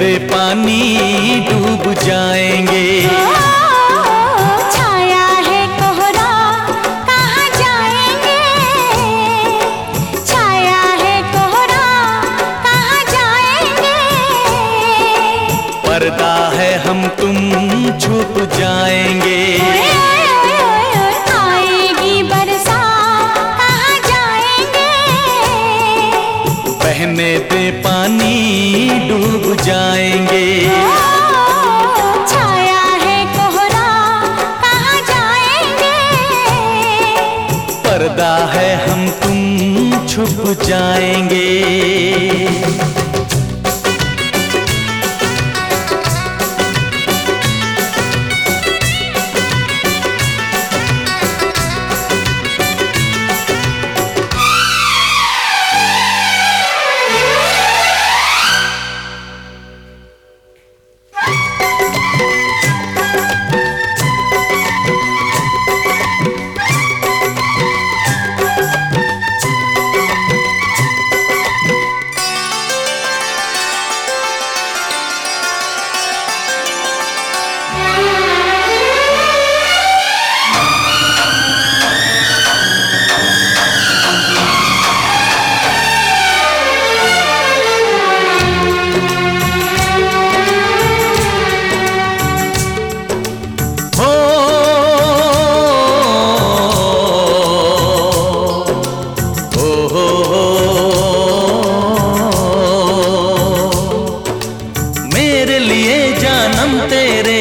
दे पानी डूब जाएँगे। छाया है कोहरा कहाँ जाएँगे? छाया है कोहरा कहाँ जाएँगे? पर्दा है हम तुम बहने दे पानी डूब जाएँगे। छाया है कोहरा कहाँ जाएँगे? पर्दा है हम तुम छुप जाएँगे।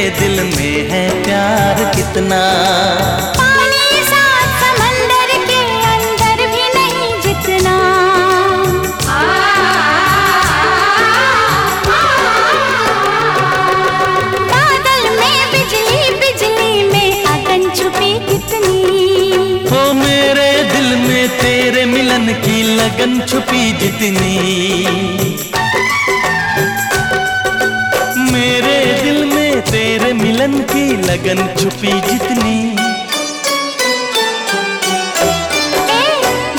तेरे दिल में है प्यार कितना। पानी सात समंदर की लगन छुपी जितनी। ए,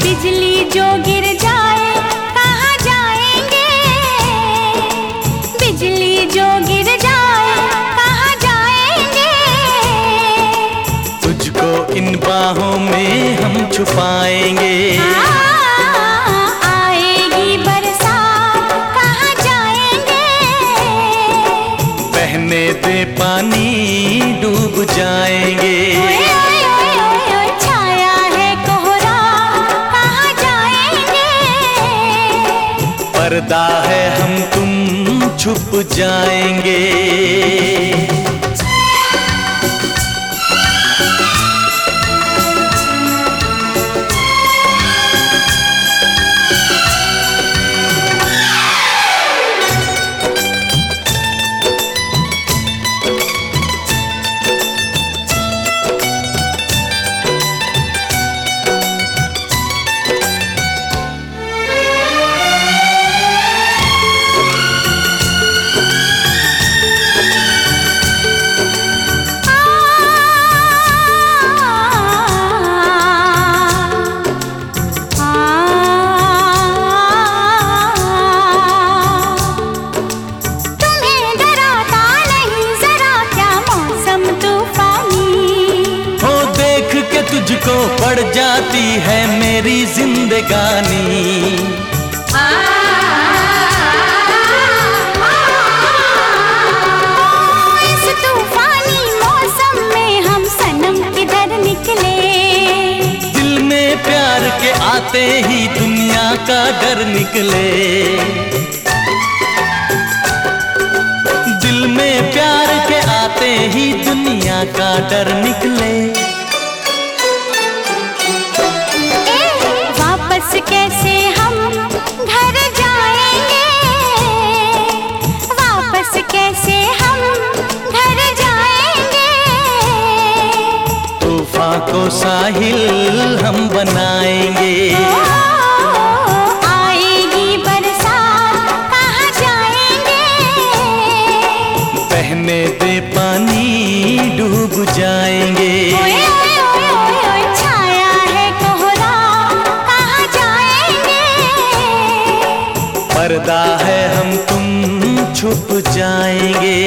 बिजली जो गिर जाए कहाँ जाएँगे? बिजली जो गिर जाए कहाँ जाएँगे? तुझको इन बाहों में हम छुपाएँगे। बहने दे पानी डूब जाएँगे। छाया है कोहरा कहाँ जाएँगे? पर्दा है हम तुम छुप जाएँगे। पड़ जाती है मेरी जिंदगानी। इस तूफानी मौसम में हम सनम किधर निकले? दिल में प्यार के आते ही दुनिया का डर निकले। दिल में प्यार के आते ही दुनिया का डर निकले। को साहिल हम बनाएँगे। आएगी बरसात कहाँ जाएँगे? बहने दे पानी डूब जाएँगे। ओए ओए ओए ओए ओए छाया है कोहरा कहाँ जाएँगे? पर्दा है हम तुम छुप जाएँगे।